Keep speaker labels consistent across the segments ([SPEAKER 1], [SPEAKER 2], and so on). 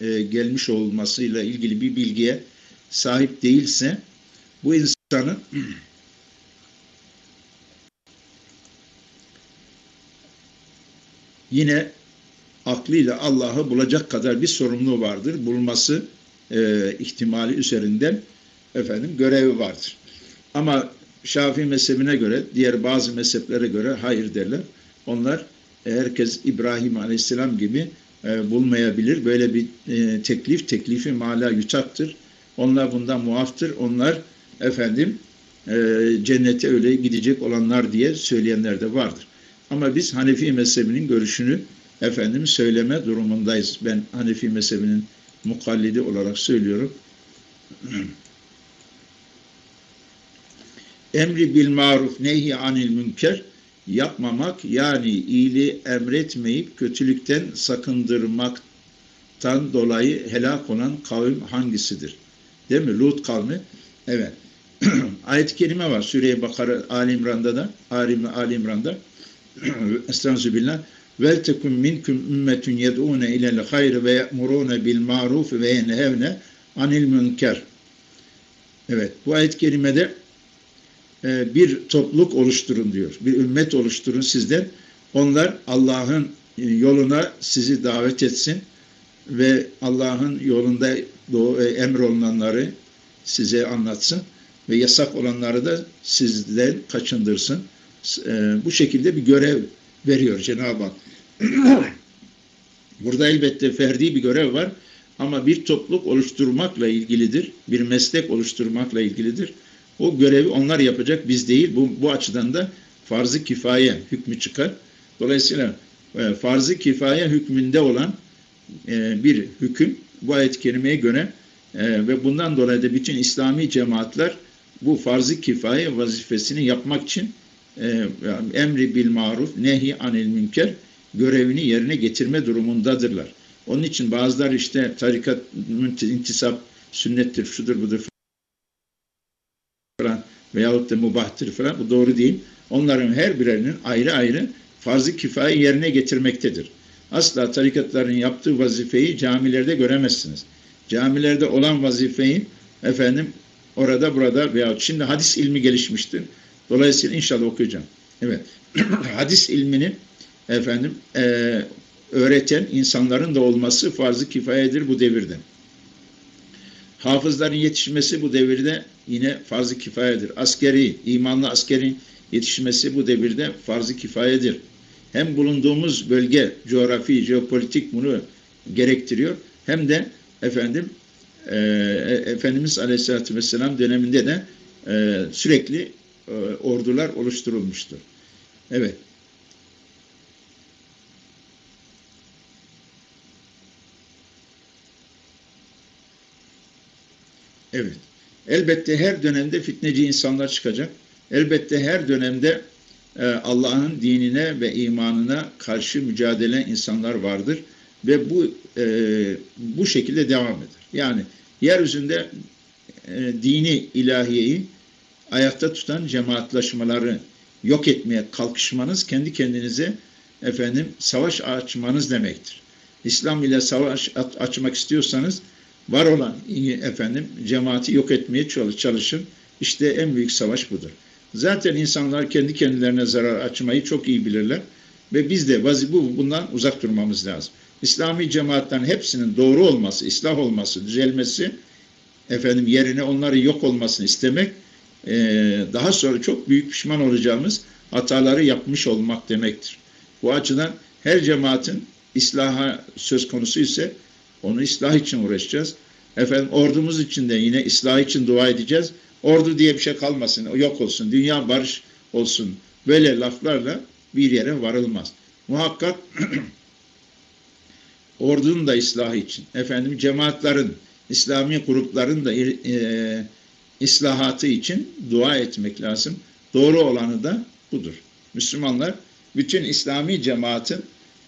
[SPEAKER 1] e, gelmiş olmasıyla ilgili bir bilgiye sahip değilse bu insanın yine aklıyla Allah'ı bulacak kadar bir sorumluluğu vardır. Bulması e, ihtimali üzerinden efendim görevi vardır. Ama Şafii mezhebine göre, diğer bazı mezheplere göre hayır derler. Onlar herkes İbrahim Aleyhisselam gibi e, bulmayabilir. Böyle bir e, teklif, teklifi mala yutaktır. Onlar bundan muaftır. Onlar efendim e, cennete öyle gidecek olanlar diye söyleyenler de vardır. Ama biz Hanefi mezhebinin görüşünü efendim söyleme durumundayız. Ben Hanefi mezhebinin mukallidi olarak söylüyorum. Emri bil maruf nehi anil münker yapmamak yani iyiliği emretmeyip kötülükten sakındırmaktan dolayı helak olan kavim hangisidir? Değil mi? Lut kavmi. Evet. Ayet-i kerime var. Sure-i Bakara Ali İmran'da da Ali, İmran'da Estağfirullah vel tekum minkum ümmetun yed'une ilel hayr ve ye'murune bil maruf ve yenhevne anil münker. Evet. Bu ayet-i kerimede bir topluluk oluşturun diyor. Bir ümmet oluşturun sizden. Onlar Allah'ın yoluna sizi davet etsin ve Allah'ın yolunda e, emrolunanları size anlatsın ve yasak olanları da sizden kaçındırsın. E, bu şekilde bir görev veriyor Cenab-ı Hak. Burada elbette ferdi bir görev var ama bir topluluk oluşturmakla ilgilidir. Bir meslek oluşturmakla ilgilidir. O görevi onlar yapacak, biz değil. Bu, bu açıdan da farz-ı kifaye hükmü çıkar. Dolayısıyla e, farz-ı kifaye hükmünde olan e, bir hüküm bu ayet-i kerimeye göre e, ve bundan dolayı da bütün İslami cemaatler bu farz-ı kifaye vazifesini yapmak için e, emri bil maruf, nehi anil münker görevini yerine getirme durumundadırlar. Onun için bazılar işte tarikat, intisap, sünnettir, şudur budur veyahut da mubahtır falan bu doğru değil. Onların her birerinin ayrı ayrı farz-ı kifaye yerine getirmektedir. Asla tarikatların yaptığı vazifeyi camilerde göremezsiniz. Camilerde olan vazifeyi efendim orada burada veyahut şimdi hadis ilmi gelişmiştir. Dolayısıyla inşallah okuyacağım. Evet. hadis ilmini efendim e, öğreten insanların da olması farz-ı kifayedir bu devirde. Hafızların yetişmesi bu devirde yine farz-ı kifayedir. Askeri, imanlı askerin yetişmesi bu devirde farz-ı kifayedir. Hem bulunduğumuz bölge, coğrafi, jeopolitik bunu gerektiriyor. Hem de efendim e, Efendimiz Aleyhisselatü Vesselam döneminde de e, sürekli e, ordular oluşturulmuştur. Evet. Evet. Elbette her dönemde fitneci insanlar çıkacak. Elbette her dönemde e, Allah'ın dinine ve imanına karşı mücadele insanlar vardır ve bu e, bu şekilde devam eder. Yani yeryüzünde e, dini ilahiyeyi ayakta tutan cemaatlaşmaları yok etmeye kalkışmanız kendi kendinize efendim savaş açmanız demektir. İslam ile savaş açmak istiyorsanız var olan efendim cemaati yok etmeye çalışın. İşte en büyük savaş budur. Zaten insanlar kendi kendilerine zarar açmayı çok iyi bilirler ve biz de bu bundan uzak durmamız lazım. İslami cemaatlerin hepsinin doğru olması, ıslah olması, düzelmesi, efendim yerine onların yok olmasını istemek, e, daha sonra çok büyük pişman olacağımız hataları yapmış olmak demektir. Bu açıdan her cemaatin islaha söz konusu ise onu ıslah için uğraşacağız. Efendim ordumuz için de yine ıslah için dua edeceğiz. Ordu diye bir şey kalmasın, yok olsun, dünya barış olsun. Böyle laflarla bir yere varılmaz. Muhakkak ordunun da ıslahı için, efendim cemaatlerin, İslami grupların da e, islahatı için dua etmek lazım. Doğru olanı da budur. Müslümanlar bütün İslami cemaatin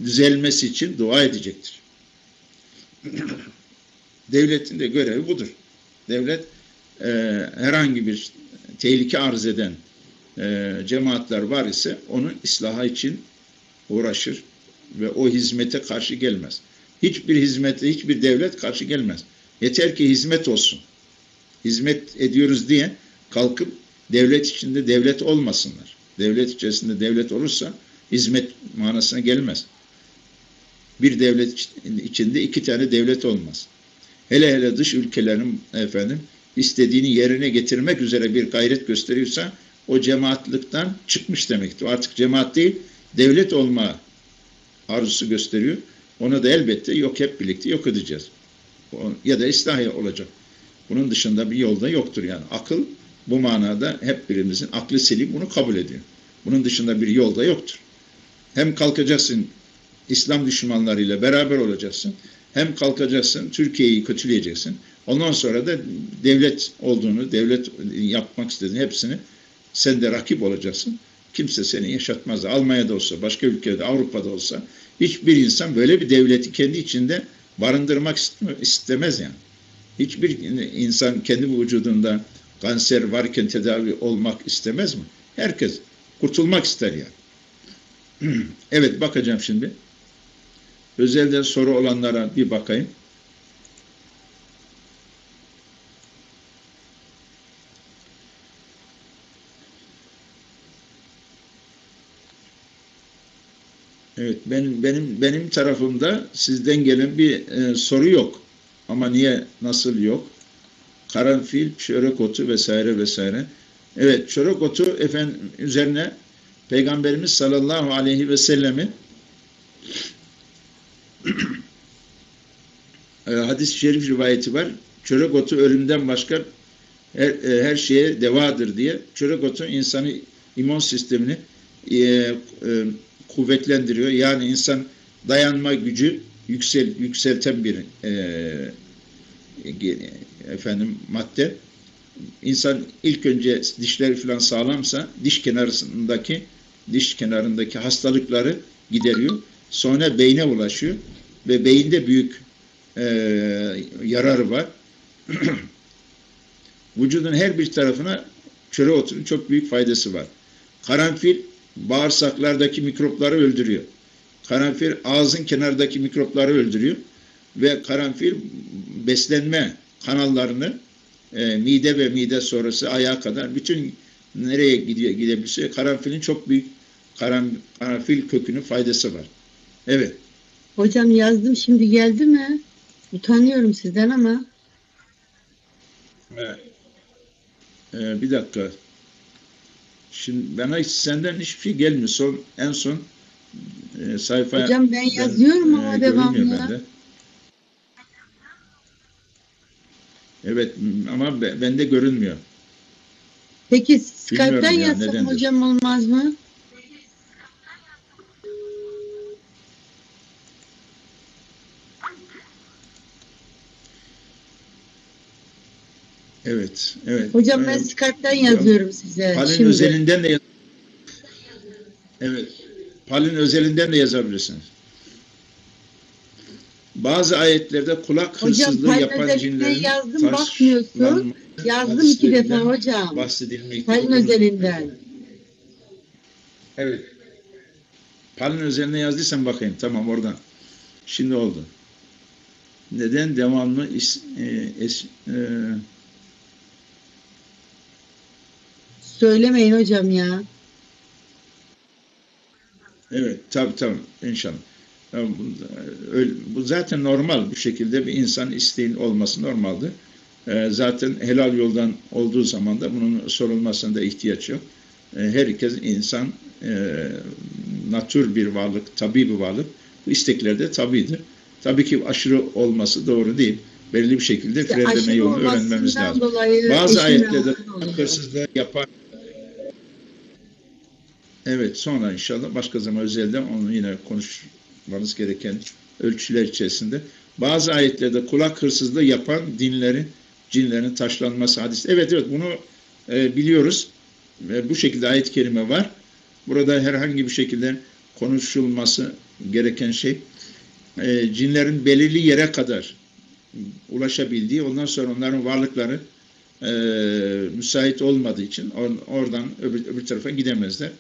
[SPEAKER 1] düzelmesi için dua edecektir. Devletin de görevi budur. Devlet e, herhangi bir tehlike arz eden e, cemaatler var ise onun ıslahı için uğraşır ve o hizmete karşı gelmez. Hiçbir hizmete, hiçbir devlet karşı gelmez. Yeter ki hizmet olsun. Hizmet ediyoruz diye kalkıp devlet içinde devlet olmasınlar. Devlet içerisinde devlet olursa hizmet manasına gelmez. Bir devlet içinde iki tane devlet olmaz. Hele hele dış ülkelerin efendim istediğini yerine getirmek üzere bir gayret gösteriyorsa o cemaatlikten çıkmış demektir. Artık cemaat değil, devlet olma arzusu gösteriyor. Onu da elbette yok hep birlikte yok edeceğiz. Ya da ıslah olacak. Bunun dışında bir yolda yoktur yani. Akıl bu manada hep birimizin aklı selim bunu kabul ediyor. Bunun dışında bir yolda yoktur. Hem kalkacaksın İslam düşmanlarıyla beraber olacaksın. Hem kalkacaksın Türkiye'yi kötüleyeceksin. Ondan sonra da devlet olduğunu, devlet yapmak istediğini hepsini sen de rakip olacaksın. Kimse seni yaşatmaz. Almanya'da olsa, başka ülkede, Avrupa'da olsa hiçbir insan böyle bir devleti kendi içinde barındırmak istemez yani. Hiçbir insan kendi vücudunda kanser varken tedavi olmak istemez mi? Herkes kurtulmak ister yani. evet bakacağım şimdi. Özelden soru olanlara bir bakayım. Evet, benim benim benim tarafımda sizden gelen bir e, soru yok. Ama niye, nasıl yok? Karanfil, çörek otu vesaire vesaire. Evet, çörek otu efendim üzerine Peygamberimiz sallallahu aleyhi ve sellemin hadis-i şerif rivayeti var. Çörek otu ölümden başka her, e, her şeye devadır diye. Çörek otu insanı immün sistemini e, e, kuvvetlendiriyor. Yani insan dayanma gücü yüksel, yükselten bir e, efendim madde. İnsan ilk önce dişleri falan sağlamsa diş kenarındaki diş kenarındaki hastalıkları gideriyor. Sonra beyne ulaşıyor ve beyinde büyük e, yararı var. Vücudun her bir tarafına çöre oturun çok büyük faydası var. Karanfil bağırsaklardaki mikropları öldürüyor. Karanfil ağzın kenardaki mikropları öldürüyor ve karanfil beslenme kanallarını e, mide ve mide sonrası ayağa kadar bütün nereye gidiyor gidebilse karanfilin çok büyük karan, karanfil kökünün faydası var. Evet.
[SPEAKER 2] Hocam yazdım şimdi geldi mi? Utanıyorum sizden ama.
[SPEAKER 1] Evet. Ee, bir dakika. Şimdi bana hiç senden hiçbir şey gelmiyor. Son, en son e, sayfaya...
[SPEAKER 2] Hocam ben yazıyorum ben, ama e, devamlı. Bende.
[SPEAKER 1] Evet ama bende görünmüyor.
[SPEAKER 2] Peki Skype'den yani, yazsam nedendir? hocam olmaz mı?
[SPEAKER 1] Evet, evet.
[SPEAKER 2] Hocam ben Skype'den yazıyorum size.
[SPEAKER 1] Palin şimdi. özelinden de Evet. Palin özelinden de yazabilirsiniz. Bazı ayetlerde kulak hırsızlığı hocam, yapan cinlerin
[SPEAKER 2] yazdım bakmıyorsun. Yazdım iki defa hocam.
[SPEAKER 1] Bahsedilmekte.
[SPEAKER 2] Palin özelinden.
[SPEAKER 1] Evet. Palin özeline yazdıysan bakayım. Tamam oradan. Şimdi oldu. Neden devamlı is, e, es, e,
[SPEAKER 2] Söylemeyin hocam ya.
[SPEAKER 1] Evet, tabi tabi inşallah. Yani bu, zaten normal bu şekilde bir insan isteğin olması normaldir. Ee, zaten helal yoldan olduğu zaman da bunun sorulmasına da ihtiyaç yok. Ee, herkes insan e, natür bir varlık, tabi bir varlık. Bu istekler de tabidir. Tabii ki aşırı olması doğru değil. Belli bir şekilde işte frenleme yolunu öğrenmemiz lazım. Bazı ayetlerde hırsızlığı yapan Evet sonra inşallah başka zaman özelden onu yine konuşmanız gereken ölçüler içerisinde. Bazı ayetlerde kulak hırsızlığı yapan dinlerin, cinlerin taşlanması hadis. Evet evet bunu e, biliyoruz. Ve bu şekilde ayet-i kerime var. Burada herhangi bir şekilde konuşulması gereken şey e, cinlerin belirli yere kadar ulaşabildiği, ondan sonra onların varlıkları e, müsait olmadığı için or, oradan öbür, öbür tarafa gidemezler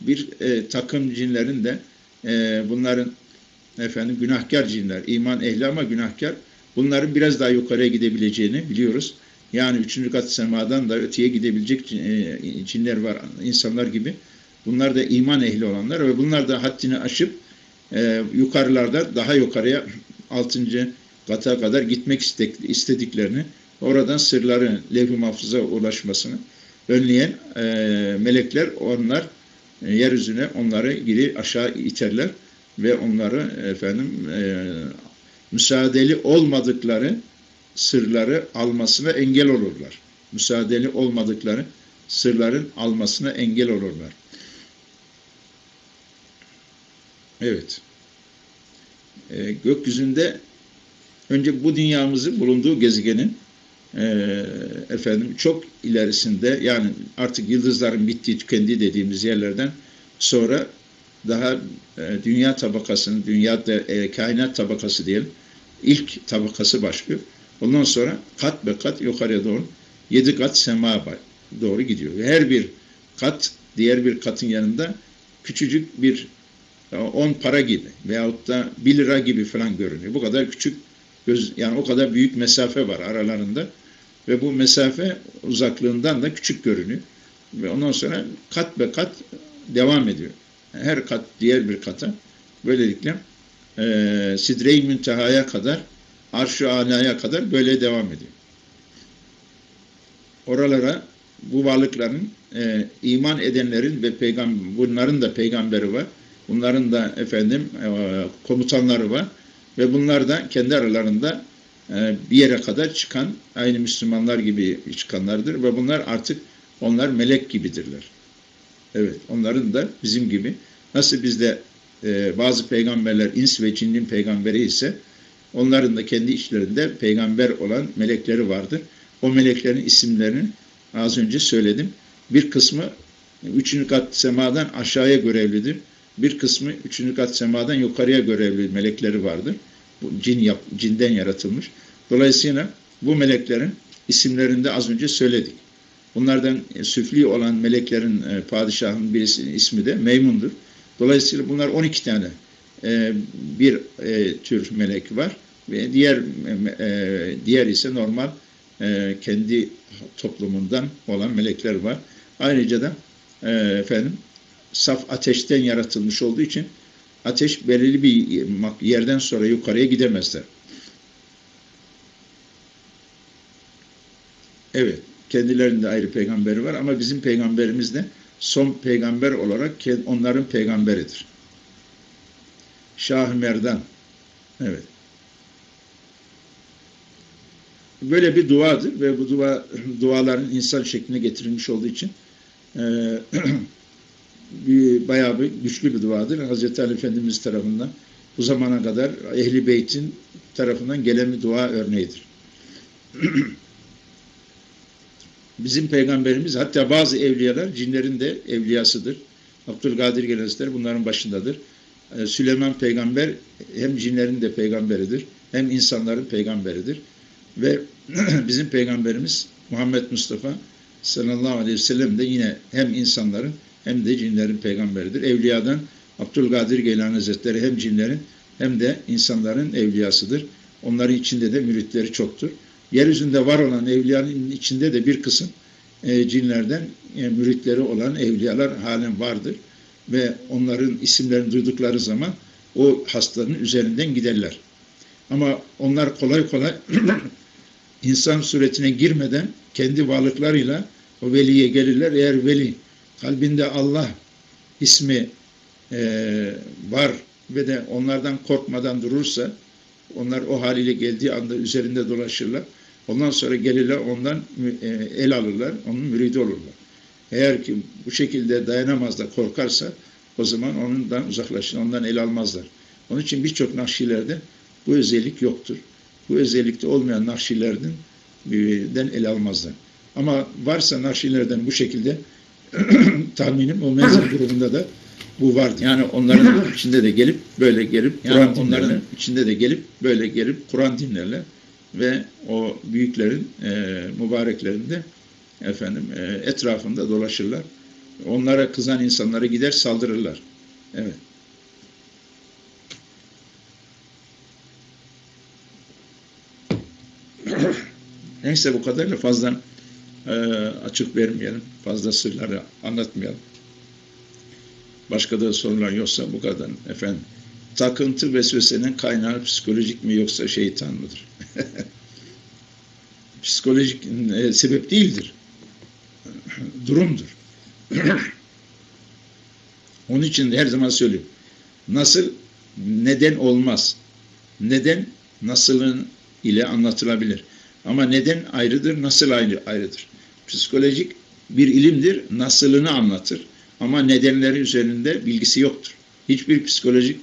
[SPEAKER 1] bir e, takım cinlerin de e, bunların efendim günahkar cinler, iman ehli ama günahkar. Bunların biraz daha yukarıya gidebileceğini biliyoruz. Yani üçüncü kat semadan da öteye gidebilecek e, cinler var, insanlar gibi. Bunlar da iman ehli olanlar ve bunlar da haddini aşıp e, yukarılarda daha yukarıya altıncı kata kadar gitmek istediklerini, oradan sırları levh-i mahfuza ulaşmasını önleyen e, melekler onlar e, yeryüzüne onları geri aşağı iterler ve onları efendim e, müsaadeli olmadıkları sırları almasına engel olurlar. Müsaadeli olmadıkları sırların almasına engel olurlar. Evet. E, gökyüzünde önce bu dünyamızın bulunduğu gezegenin e, efendim çok ilerisinde yani artık yıldızların bittiği tükendiği dediğimiz yerlerden sonra daha e, dünya tabakasının dünya e, kainat tabakası diyelim ilk tabakası başlıyor. Ondan sonra kat be kat yukarıya doğru yedi kat sema doğru gidiyor. Ve her bir kat diğer bir katın yanında küçücük bir 10 para gibi veyahut da 1 lira gibi falan görünüyor. Bu kadar küçük göz yani o kadar büyük mesafe var aralarında ve bu mesafe uzaklığından da küçük görünüyor. Ve ondan sonra kat be kat devam ediyor. Her kat diğer bir kata böylelikle e, Sidre-i Münteha'ya kadar Arş-ı Ala'ya kadar böyle devam ediyor. Oralara bu varlıkların e, iman edenlerin ve peygamber bunların da peygamberi var. Bunların da efendim e, komutanları var ve bunlar da kendi aralarında e, bir yere kadar çıkan aynı Müslümanlar gibi çıkanlardır ve bunlar artık onlar melek gibidirler. Evet, onların da bizim gibi nasıl bizde e, bazı peygamberler ins ve cinnin peygamberi ise onların da kendi içlerinde peygamber olan melekleri vardır. O meleklerin isimlerini az önce söyledim. Bir kısmı üçüncü kat semadan aşağıya görevlidir. Bir kısmı üçüncü kat semadan yukarıya görevli melekleri vardır. Cin yap, cinden yaratılmış. Dolayısıyla bu meleklerin isimlerini de az önce söyledik. Bunlardan e, süfli olan meleklerin e, padişahın birisi ismi de Meymun'dur. Dolayısıyla bunlar 12 tane e, bir tür melek var ve diğer diğer ise normal kendi toplumundan olan melekler var. Ayrıca da efendim saf ateşten yaratılmış olduğu için ateş belirli bir yerden sonra yukarıya gidemezler. Evet, kendilerinde ayrı peygamberi var ama bizim peygamberimiz de son peygamber olarak onların peygamberidir. Şah Merdan. Evet. Böyle bir duadır ve bu dua duaların insan şekline getirilmiş olduğu için e, bir, bayağı bir güçlü bir duadır. Hazreti Ali Efendimiz tarafından bu zamana kadar Ehli Beyt'in tarafından gelen bir dua örneğidir. Bizim peygamberimiz hatta bazı evliyalar cinlerin de evliyasıdır. Abdülkadir Gelenizler bunların başındadır. Ee, Süleyman peygamber hem cinlerin de peygamberidir hem insanların peygamberidir. Ve bizim peygamberimiz Muhammed Mustafa sallallahu aleyhi ve sellem de yine hem insanların hem de cinlerin peygamberidir. Evliyadan Abdülkadir Geylani Hazretleri hem cinlerin hem de insanların evliyasıdır. Onların içinde de müritleri çoktur. Yeryüzünde var olan evliyanın içinde de bir kısım e, cinlerden e, müritleri olan evliyalar halen vardır. Ve onların isimlerini duydukları zaman o hastanın üzerinden giderler. Ama onlar kolay kolay insan suretine girmeden kendi varlıklarıyla o veliye gelirler. Eğer veli kalbinde Allah ismi e, var ve de onlardan korkmadan durursa onlar o haliyle geldiği anda üzerinde dolaşırlar. Ondan sonra gelirler ondan e, el alırlar, onun müridi olurlar. Eğer ki bu şekilde dayanamaz da korkarsa o zaman ondan uzaklaşır, ondan el almazlar. Onun için birçok nakşilerde bu özellik yoktur. Bu özellikte olmayan nakşilerden el almazlar. Ama varsa nakşilerden bu şekilde tahminim o mezhep grubunda da bu vardı. Yani onların içinde de gelip böyle gelip yani Kur'an onların dinlerle. içinde de gelip böyle gelip Kur'an dinlerler ve o büyüklerin e, mübareklerinde efendim e, etrafında dolaşırlar. Onlara kızan insanlara gider saldırırlar. Evet. Neyse bu kadarıyla fazla e, açık vermeyelim. Fazla sırları anlatmayalım. Başka da sorular yoksa bu kadar efendim. Takıntı vesvesenin kaynağı psikolojik mi yoksa şeytan mıdır? Psikolojik e, sebep değildir. Durumdur. Onun için her zaman söylüyorum. Nasıl neden olmaz. Neden nasılın ile anlatılabilir. Ama neden ayrıdır, nasıl ayrı, ayrıdır. Psikolojik bir ilimdir, nasılını anlatır. Ama nedenleri üzerinde bilgisi yoktur. Hiçbir psikolojik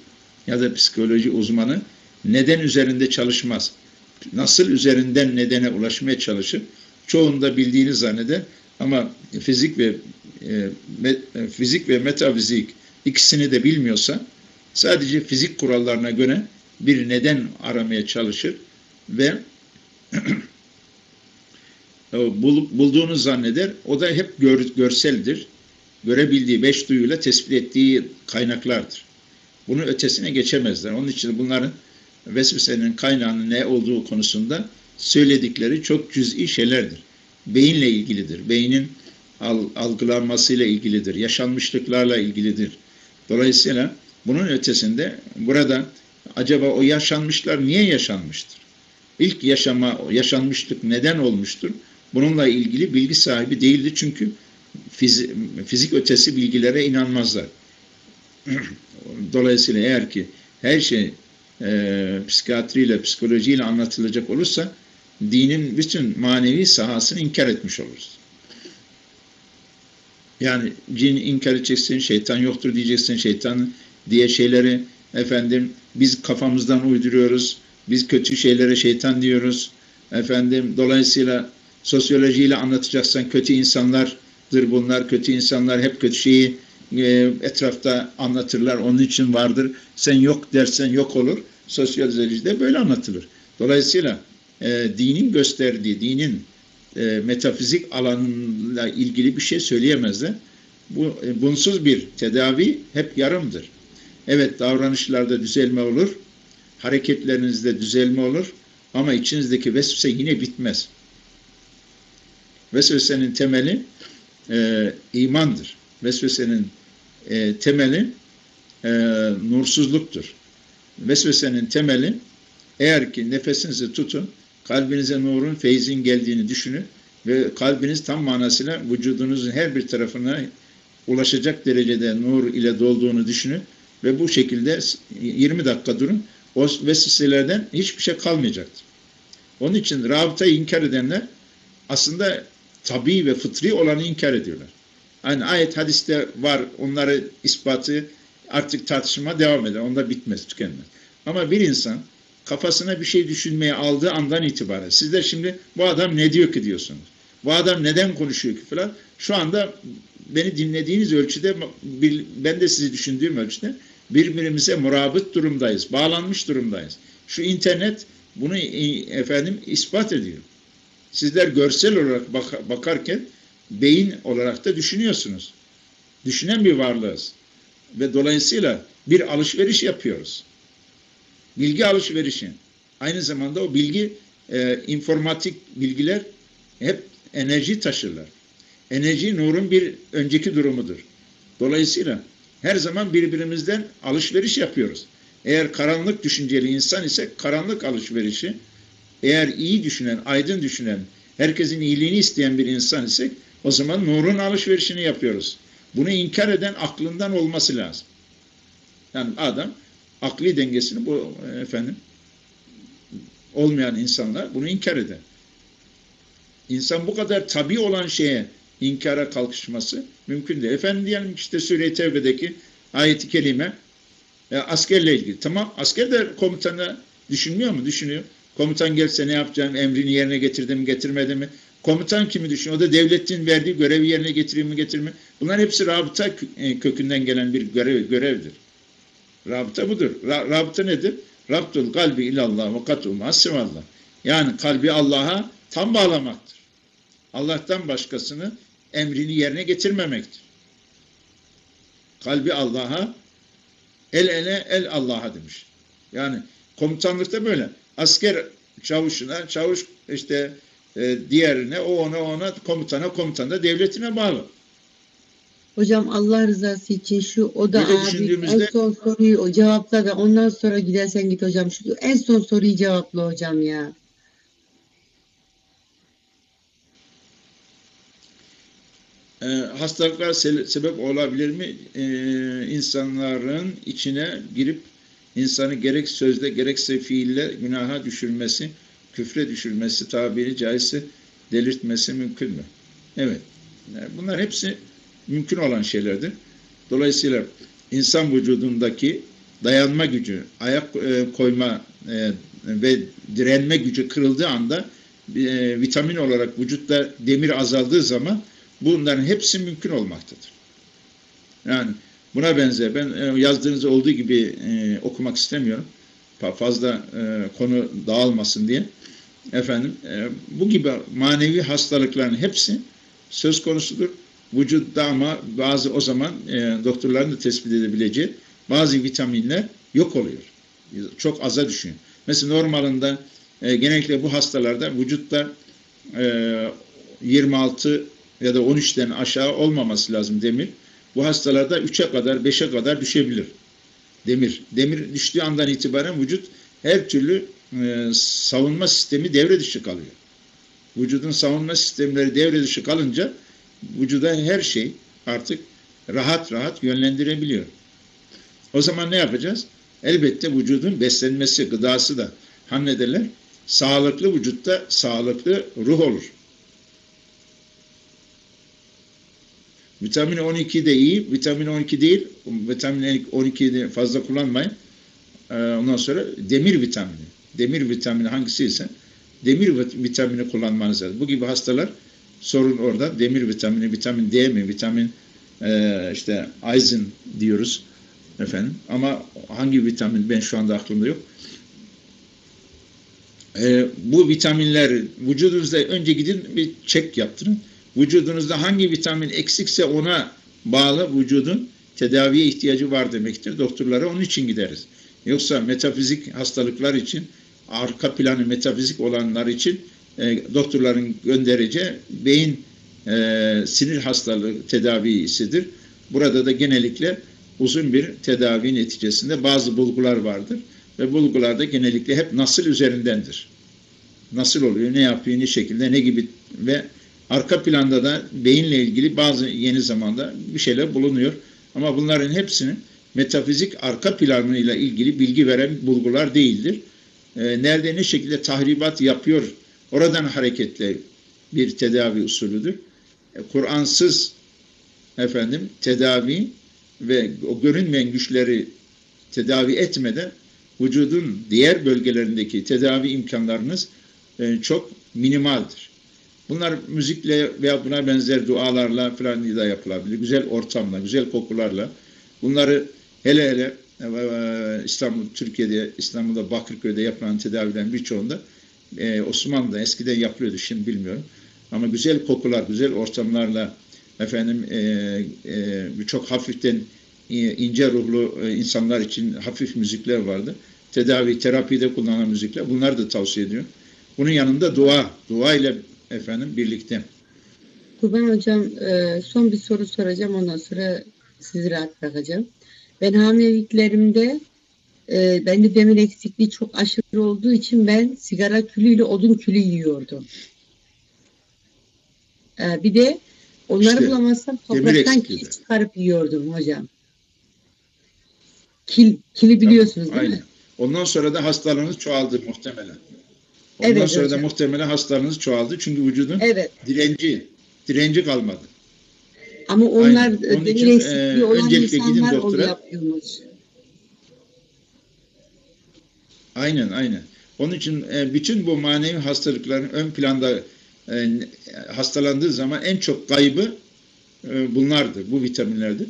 [SPEAKER 1] ya da psikoloji uzmanı neden üzerinde çalışmaz. Nasıl üzerinden nedene ulaşmaya çalışır. Çoğunda bildiğini zanneder ama fizik ve e, e, fizik ve metafizik ikisini de bilmiyorsa sadece fizik kurallarına göre bir neden aramaya çalışır ve bulduğunu zanneder. O da hep gör, görseldir. Görebildiği, beş duyuyla tespit ettiği kaynaklardır. Bunun ötesine geçemezler. Onun için bunların vesvesenin kaynağının ne olduğu konusunda söyledikleri çok cüz'i şeylerdir. Beyinle ilgilidir. Beynin algılanmasıyla ilgilidir. Yaşanmışlıklarla ilgilidir. Dolayısıyla bunun ötesinde burada acaba o yaşanmışlar niye yaşanmıştır? İlk yaşama, yaşanmışlık neden olmuştur? Bununla ilgili bilgi sahibi değildi çünkü fizik, fizik ötesi bilgilere inanmazlar. Dolayısıyla eğer ki her şey e, psikiyatriyle, psikolojiyle anlatılacak olursa dinin bütün manevi sahasını inkar etmiş oluruz. Yani cin inkar edeceksin, şeytan yoktur diyeceksin, şeytan diye şeyleri efendim biz kafamızdan uyduruyoruz, biz kötü şeylere şeytan diyoruz. Efendim dolayısıyla sosyolojiyle anlatacaksan kötü insanlardır bunlar, kötü insanlar hep kötü şeyi e, etrafta anlatırlar, onun için vardır. Sen yok dersen yok olur. Sosyolojide böyle anlatılır. Dolayısıyla e, dinin gösterdiği, dinin e, metafizik alanıyla ilgili bir şey söyleyemezler. Bu, e, bunsuz bir tedavi hep yarımdır. Evet davranışlarda düzelme olur, hareketlerinizde düzelme olur ama içinizdeki vesvese yine bitmez. Vesvesenin temeli e, imandır. Vesvesenin e, temeli e, nursuzluktur. Vesvesenin temeli eğer ki nefesinizi tutun, kalbinize nurun, feyzin geldiğini düşünün ve kalbiniz tam manasıyla vücudunuzun her bir tarafına ulaşacak derecede nur ile dolduğunu düşünün ve bu şekilde 20 dakika durun. O vesveselerden hiçbir şey kalmayacaktır. Onun için rabıtayı inkar edenler aslında tabi ve fıtri olanı inkar ediyorlar. Hani ayet hadiste var onları ispatı artık tartışma devam eder. Onda bitmez, tükenmez. Ama bir insan kafasına bir şey düşünmeye aldığı andan itibaren sizler şimdi bu adam ne diyor ki diyorsunuz. Bu adam neden konuşuyor ki falan. Şu anda beni dinlediğiniz ölçüde ben de sizi düşündüğüm ölçüde birbirimize murabıt durumdayız. Bağlanmış durumdayız. Şu internet bunu efendim ispat ediyor. Sizler görsel olarak bak bakarken beyin olarak da düşünüyorsunuz. Düşünen bir varlığız. Ve dolayısıyla bir alışveriş yapıyoruz. Bilgi alışverişi. Aynı zamanda o bilgi, e, informatik bilgiler hep enerji taşırlar. Enerji nurun bir önceki durumudur. Dolayısıyla her zaman birbirimizden alışveriş yapıyoruz. Eğer karanlık düşünceli insan ise karanlık alışverişi, eğer iyi düşünen, aydın düşünen, herkesin iyiliğini isteyen bir insan ise o zaman nurun alışverişini yapıyoruz. Bunu inkar eden aklından olması lazım. Yani adam akli dengesini bu efendim olmayan insanlar bunu inkar eder. İnsan bu kadar tabi olan şeye inkara kalkışması mümkün değil. Efendim diyelim işte Sure-i Tevbe'deki ayeti kelime e, askerle ilgili. Tamam asker de komutanı düşünmüyor mu? Düşünüyor. Komutan gelse ne yapacağım, emrini yerine getirdim getirmedi mi? Komutan kimi düşünüyor? O da devletin verdiği görevi yerine getireyim mi, getirme. Bunlar hepsi rabıta e, kökünden gelen bir görev, görevdir. Rabıta budur. Ra rabıta nedir? Rabtul kalbi ilallah ve katu masivallah. Yani kalbi Allah'a tam bağlamaktır. Allah'tan başkasını emrini yerine getirmemektir. Kalbi Allah'a, el ele el Allah'a demiş. Yani komutanlıkta böyle. Asker çavuşuna, çavuş işte e, diğerine, o ona, ona, komutana, komutan da devletine bağlı.
[SPEAKER 2] Hocam Allah rızası için şu o da
[SPEAKER 1] Böyle
[SPEAKER 2] abi en son soruyu o cevapla da ondan sonra gidersen git hocam. Şu en son soruyu cevapla hocam ya.
[SPEAKER 1] E, hastalıklar se- sebep olabilir mi? E, insanların içine girip insanı gerek sözde gerekse fiille günaha düşürmesi, küfre düşürmesi, tabiri caizse delirtmesi mümkün mü? Evet. Bunlar hepsi mümkün olan şeylerdir. Dolayısıyla insan vücudundaki dayanma gücü, ayak e, koyma e, ve direnme gücü kırıldığı anda e, vitamin olarak vücutta demir azaldığı zaman bunların hepsi mümkün olmaktadır. Yani buna benzer. Ben e, yazdığınız olduğu gibi e, okumak istemiyorum. Fa- Fazla e, konu dağılmasın diye. Efendim bu gibi manevi hastalıkların hepsi söz konusudur. Vücutta ama bazı o zaman e, doktorların da tespit edebileceği bazı vitaminler yok oluyor. Çok aza düşüyor. Mesela normalinde genellikle bu hastalarda vücutta e, 26 ya da 13'ten aşağı olmaması lazım demir. Bu hastalarda 3'e kadar 5'e kadar düşebilir demir. Demir düştüğü andan itibaren vücut her türlü e, savunma sistemi devre dışı kalıyor. Vücudun savunma sistemleri devre dışı kalınca vücuda her şey artık rahat rahat yönlendirebiliyor. O zaman ne yapacağız? Elbette vücudun beslenmesi, gıdası da hamlederler. Sağlıklı vücutta sağlıklı ruh olur. Vitamin 12 de iyi. Vitamin 12 değil. Vitamin 12'yi de fazla kullanmayın. Ee, ondan sonra demir vitamini. Demir vitamini hangisi ise demir vit- vitamini kullanmanız lazım. Bu gibi hastalar sorun orada. Demir vitamini, vitamin D mi, vitamin e, işte Eisen diyoruz efendim. Ama hangi vitamin ben şu anda aklımda yok. E, bu vitaminler vücudunuzda önce gidin bir çek yaptırın. Vücudunuzda hangi vitamin eksikse ona bağlı vücudun tedaviye ihtiyacı var demektir. Doktorlara onun için gideriz. Yoksa metafizik hastalıklar için arka planı metafizik olanlar için e, doktorların göndereceği beyin e, sinir hastalığı tedavisidir. Burada da genellikle uzun bir tedavi neticesinde bazı bulgular vardır ve bulgularda genellikle hep nasıl üzerindendir. Nasıl oluyor, ne yapıyor, ne şekilde, ne gibi ve arka planda da beyinle ilgili bazı yeni zamanda bir şeyler bulunuyor. Ama bunların hepsinin metafizik arka planıyla ilgili bilgi veren bulgular değildir. E, nerede ne şekilde tahribat yapıyor, oradan hareketle bir tedavi usulüdür. E, Kur'ansız efendim tedavi ve o görünmeyen güçleri tedavi etmeden vücudun diğer bölgelerindeki tedavi imkanlarınız e, çok minimaldir. Bunlar müzikle veya buna benzer dualarla falan da yapılabilir. Güzel ortamla, güzel kokularla. Bunları hele hele e, İstanbul, Türkiye'de, İstanbul'da Bakırköy'de yapılan tedavilerin birçoğunda e, Osmanlı'da eskiden yapılıyordu, şimdi bilmiyorum. Ama güzel kokular, güzel ortamlarla efendim e, e, çok hafiften e, ince ruhlu e, insanlar için hafif müzikler vardı. Tedavi, terapide kullanılan müzikler. Bunları da tavsiye ediyorum. Bunun yanında dua, dua ile efendim birlikte.
[SPEAKER 2] Kurban hocam e, son bir soru soracağım ondan sonra sizi rahat bırakacağım. Ben hamileliklerimde e, bende demir eksikliği çok aşırı olduğu için ben sigara külüyle odun külü yiyordum. E, bir de onları
[SPEAKER 1] İşte,
[SPEAKER 2] bulamazsam topraktan kil çıkarıp yiyordum hocam. Kil, kili biliyorsunuz değil
[SPEAKER 1] Aynen.
[SPEAKER 2] mi?
[SPEAKER 1] Ondan sonra da hastalığınız çoğaldı muhtemelen. Ondan
[SPEAKER 2] Evet
[SPEAKER 1] sonra da
[SPEAKER 2] hocam.
[SPEAKER 1] muhtemelen hastalığınız çoğaldı. Çünkü vücudun
[SPEAKER 2] Evet
[SPEAKER 1] direnci, direnci kalmadı.
[SPEAKER 2] ama onlar e, demir
[SPEAKER 1] için,
[SPEAKER 2] eksikliği
[SPEAKER 1] e,
[SPEAKER 2] olan
[SPEAKER 1] gidin
[SPEAKER 2] insanlar onu
[SPEAKER 1] doktora.
[SPEAKER 2] yapıyormuş.
[SPEAKER 1] Aynen, aynen. Onun için e, bütün bu manevi hastalıkların ön planda e, hastalandığı zaman en çok kaybı e, bunlardır, bu vitaminlerdir.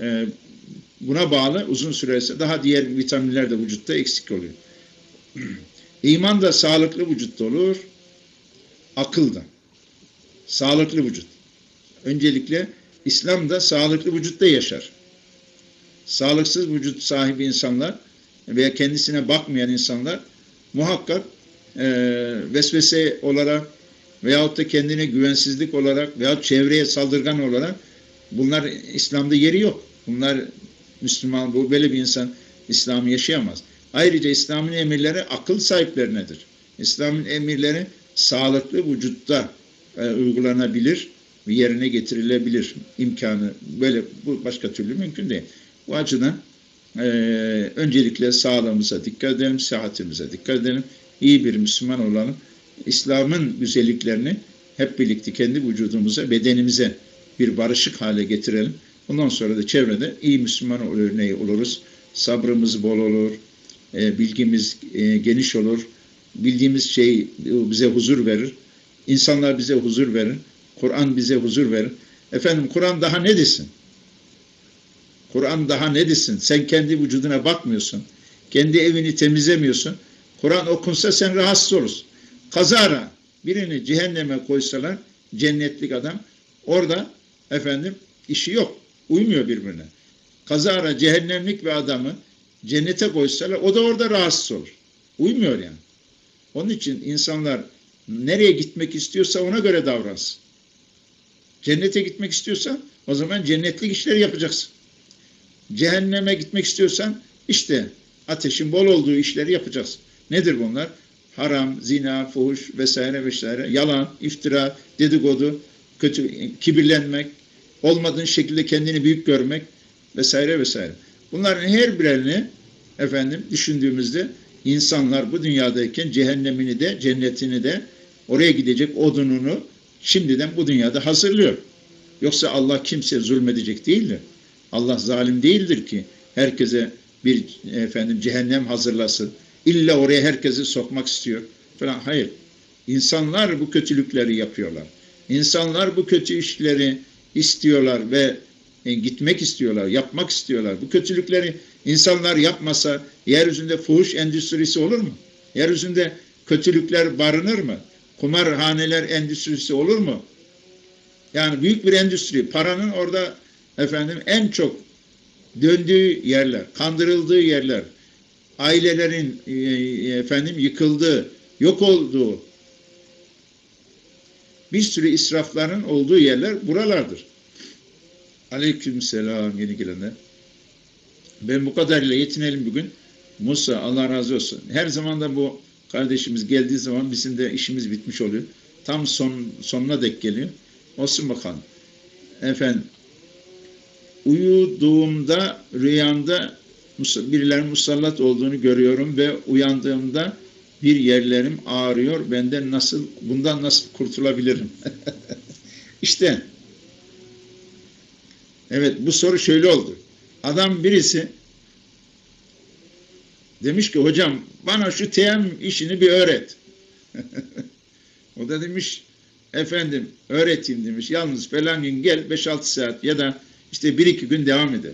[SPEAKER 1] E, buna bağlı uzun süresi daha diğer vitaminler de vücutta eksik oluyor. İman da sağlıklı vücutta olur, akıl da. Sağlıklı vücut. Öncelikle İslam da sağlıklı vücutta yaşar. Sağlıksız vücut sahibi insanlar veya kendisine bakmayan insanlar muhakkak e, vesvese olarak veyahut da kendine güvensizlik olarak veyahut çevreye saldırgan olarak bunlar İslam'da yeri yok. Bunlar Müslüman, bu böyle bir insan İslam'ı yaşayamaz. Ayrıca İslam'ın emirleri akıl sahiplerinedir. İslam'ın emirleri sağlıklı vücutta e, uygulanabilir yerine getirilebilir imkanı. Böyle bu başka türlü mümkün değil. Bu açıdan e, öncelikle sağlığımıza dikkat edelim, sıhhatimize dikkat edelim. İyi bir Müslüman olalım. İslam'ın güzelliklerini hep birlikte kendi vücudumuza, bedenimize bir barışık hale getirelim. Ondan sonra da çevrede iyi Müslüman örneği oluruz. Sabrımız bol olur, e, bilgimiz e, geniş olur. Bildiğimiz şey bize huzur verir. İnsanlar bize huzur verir. Kur'an bize huzur verir. Efendim Kur'an daha ne desin? Kur'an daha ne desin? Sen kendi vücuduna bakmıyorsun. Kendi evini temizlemiyorsun. Kur'an okunsa sen rahatsız olursun. Kazara birini cehenneme koysalar cennetlik adam orada efendim işi yok. Uymuyor birbirine. Kazara cehennemlik bir adamı cennete koysalar o da orada rahatsız olur. Uymuyor yani. Onun için insanlar nereye gitmek istiyorsa ona göre davransın. Cennete gitmek istiyorsan o zaman cennetlik işleri yapacaksın. Cehenneme gitmek istiyorsan işte ateşin bol olduğu işleri yapacaksın. Nedir bunlar? Haram, zina, fuhuş vesaire vesaire, yalan, iftira, dedikodu, kötü, kibirlenmek, olmadığın şekilde kendini büyük görmek vesaire vesaire. Bunların her birini efendim düşündüğümüzde insanlar bu dünyadayken cehennemini de cennetini de oraya gidecek odununu şimdiden bu dünyada hazırlıyor. Yoksa Allah kimse zulmedecek değildir. Allah zalim değildir ki herkese bir efendim cehennem hazırlasın. İlla oraya herkesi sokmak istiyor falan. Hayır. İnsanlar bu kötülükleri yapıyorlar. İnsanlar bu kötü işleri istiyorlar ve gitmek istiyorlar, yapmak istiyorlar. Bu kötülükleri insanlar yapmasa yeryüzünde fuhuş endüstrisi olur mu? Yeryüzünde kötülükler barınır mı? Kumarhaneler endüstrisi olur mu? Yani büyük bir endüstri. Paranın orada efendim en çok döndüğü yerler, kandırıldığı yerler, ailelerin e, efendim yıkıldığı, yok olduğu bir sürü israfların olduğu yerler buralardır. Aleyküm selam yeni gelenler. Ben bu kadarıyla yetinelim bugün. Musa Allah razı olsun. Her zaman da bu kardeşimiz geldiği zaman bizim de işimiz bitmiş oluyor. Tam son sonuna dek geliyor. Olsun bakalım. Efendim uyuduğumda rüyamda birilerinin musallat olduğunu görüyorum ve uyandığımda bir yerlerim ağrıyor. Benden nasıl bundan nasıl kurtulabilirim? İşte Evet bu soru şöyle oldu. Adam birisi demiş ki hocam bana şu teyem işini bir öğret. o da demiş efendim öğreteyim demiş. Yalnız falan gün gel 5-6 saat ya da işte 1-2 gün devam eder.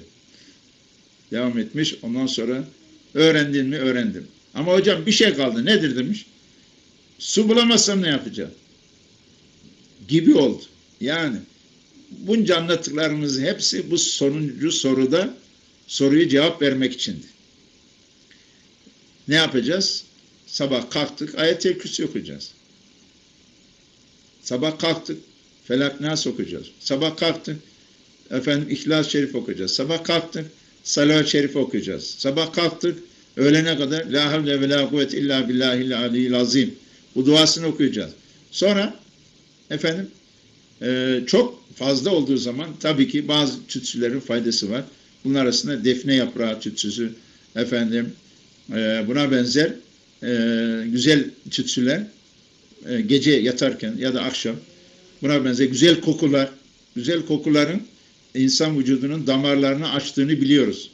[SPEAKER 1] Devam etmiş. Ondan sonra öğrendin mi öğrendim. Ama hocam bir şey kaldı. Nedir demiş. Su bulamazsam ne yapacağım? Gibi oldu. Yani bunca anlattıklarımız hepsi bu sonuncu soruda soruyu cevap vermek içindi. Ne yapacağız? Sabah kalktık, ayet-el kürsü okuyacağız. Sabah kalktık, felak nas okuyacağız. Sabah kalktık, efendim İhlas Şerif okuyacağız. Sabah kalktık, Salavat Şerif okuyacağız. Sabah kalktık, öğlene kadar La havle ve la kuvvet illa billahil aliyyil azim. Bu duasını okuyacağız. Sonra efendim e, çok fazla olduğu zaman tabii ki bazı tütsülerin faydası var. Bunlar arasında defne yaprağı tütsüsü, efendim e, buna benzer e, güzel tütsüler e, gece yatarken ya da akşam buna benzer güzel kokular, güzel kokuların insan vücudunun damarlarını açtığını biliyoruz.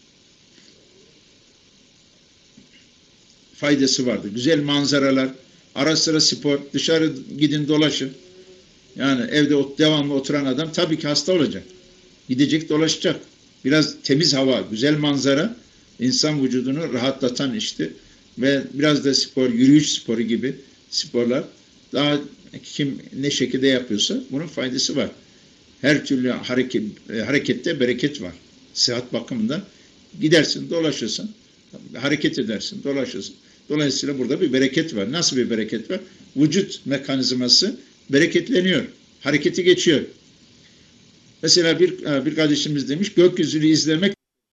[SPEAKER 1] Faydası vardır. Güzel manzaralar, ara sıra spor, dışarı gidin dolaşın. Yani evde devamlı oturan adam tabii ki hasta olacak. Gidecek dolaşacak. Biraz temiz hava, güzel manzara insan vücudunu rahatlatan işte ve biraz da spor, yürüyüş sporu gibi sporlar daha kim ne şekilde yapıyorsa bunun faydası var. Her türlü hareket, e, harekette bereket var. Sıhhat bakımından gidersin, dolaşırsın, hareket edersin, dolaşırsın. Dolayısıyla burada bir bereket var. Nasıl bir bereket var? Vücut mekanizması bereketleniyor. Hareketi geçiyor. Mesela bir, bir kardeşimiz demiş gökyüzünü izlemek